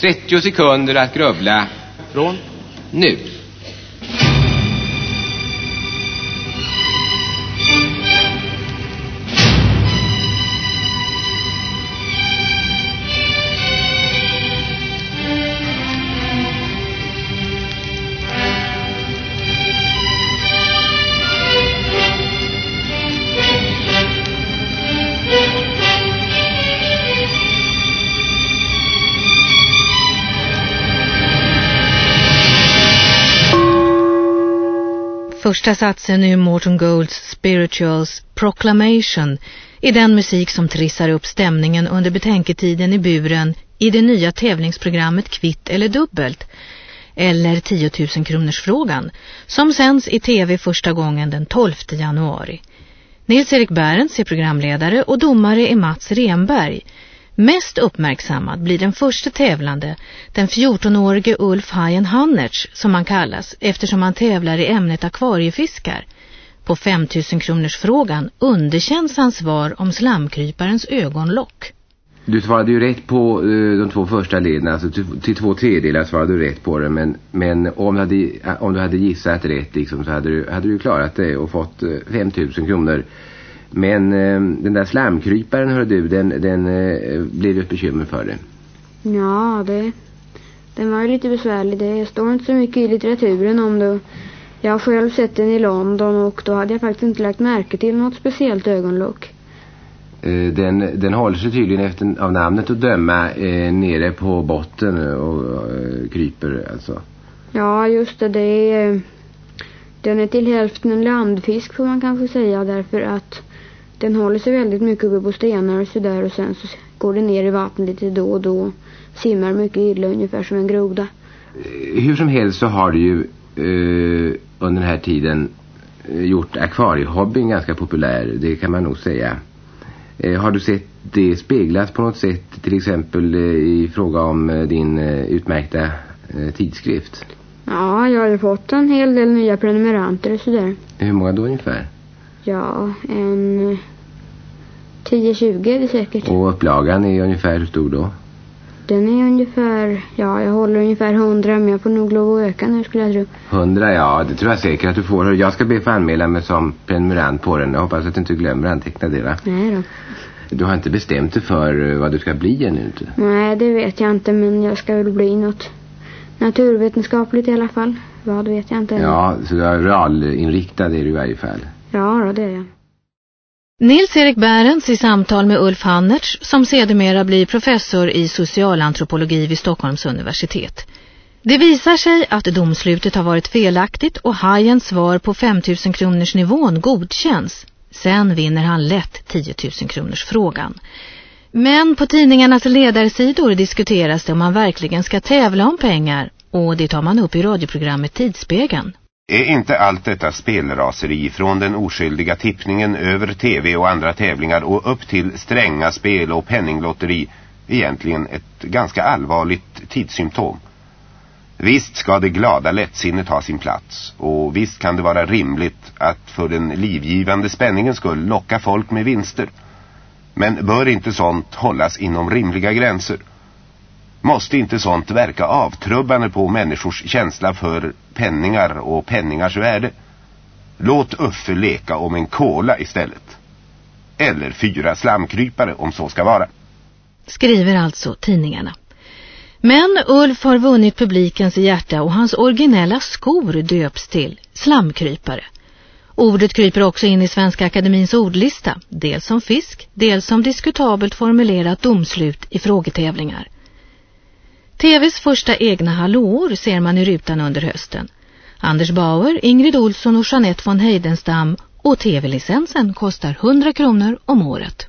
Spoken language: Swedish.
30 sekunder att grubbla. Från? Nu. Första satsen ur Morton Golds Spirituals Proclamation är den musik som trissar upp stämningen under betänketiden i buren i det nya tävlingsprogrammet Kvitt eller dubbelt eller 10 000 kronors frågan som sänds i tv första gången den 12 januari. Nils-Erik Bärens är programledare och domare är Mats Renberg. Mest uppmärksammad blir den första tävlande, den 14-årige Ulf Hajen Hannertz som han kallas eftersom han tävlar i ämnet akvariefiskar. På 5000 kronors frågan underkänns hans svar om slamkryparens ögonlock. Du svarade ju rätt på eh, de två första leden, alltså till, två tredjedelar svarade du rätt på det. Men, men om, du hade, om du hade gissat rätt liksom, så hade du, hade du klarat det och fått eh, 5000 kronor. Men uh, den där slamkryparen, hör du, den, den uh, blev ett bekymmer för det. Ja, det, den var ju lite besvärlig. Det står inte så mycket i litteraturen om det. Jag har själv sett den i London och då hade jag faktiskt inte lagt märke till något speciellt ögonlock. Eh, den, den håller sig tydligen efter, av namnet att döma eh, nere på botten och, och eh, kryper alltså. Ja, just det. det är, den är till hälften en landfisk får man kanske säga därför att den håller sig väldigt mycket uppe på stenar och sådär och sen så går den ner i vattnet lite då och då simmar mycket illa ungefär som en groda. Eh, hur som helst så har du ju eh, under den här tiden eh, gjort akvariehobbyn ganska populär, det kan man nog säga. Eh, har du sett det speglas på något sätt till exempel eh, i fråga om eh, din utmärkta tidskrift? Ja, jag har fått en hel del nya prenumeranter och sådär. Hur många då ungefär? Ja, en 10-20 är det säkert. Och upplagan är ungefär hur stor då? Den är ungefär, ja jag håller ungefär 100 men jag får nog lov att öka nu skulle jag tro. 100 ja, det tror jag säkert att du får. Jag ska be för anmäla mig som prenumerant på den. Jag hoppas att du inte glömmer anteckna det va? Nej då. Du har inte bestämt dig för vad du ska bli ännu inte? Nej, det vet jag inte men jag ska väl bli något naturvetenskapligt i alla fall. Vad vet jag inte ännu. Ja, så realinriktad är du i varje fall. Ja, det är jag. Nils-Erik Bärens i samtal med Ulf Hannertz som sedermera blir professor i socialantropologi vid Stockholms universitet. Det visar sig att domslutet har varit felaktigt och Hajens svar på 5000 kronors nivån godkänns. Sen vinner han lätt 10 000 kronors frågan. Men på tidningarnas ledarsidor diskuteras det om man verkligen ska tävla om pengar och det tar man upp i radioprogrammet Tidsspegeln. Är inte allt detta spelraseri från den oskyldiga tippningen över tv och andra tävlingar och upp till stränga spel och penninglotteri egentligen ett ganska allvarligt tidssymptom? Visst ska det glada lättsinnet ha sin plats och visst kan det vara rimligt att för den livgivande spänningen skull locka folk med vinster. Men bör inte sånt hållas inom rimliga gränser? Måste inte sånt verka avtrubbande på människors känsla för penningar och penningars värde? Låt Uffe leka om en kola istället. Eller fyra slamkrypare om så ska vara. Skriver alltså tidningarna. Men Ulf har vunnit publikens hjärta och hans originella skor döps till slamkrypare. Ordet kryper också in i Svenska Akademins ordlista, dels som fisk, dels som diskutabelt formulerat domslut i frågetävlingar. TVs första egna hallåor ser man i rutan under hösten. Anders Bauer, Ingrid Olsson och Jeanette von Heidenstam och TV-licensen kostar 100 kronor om året.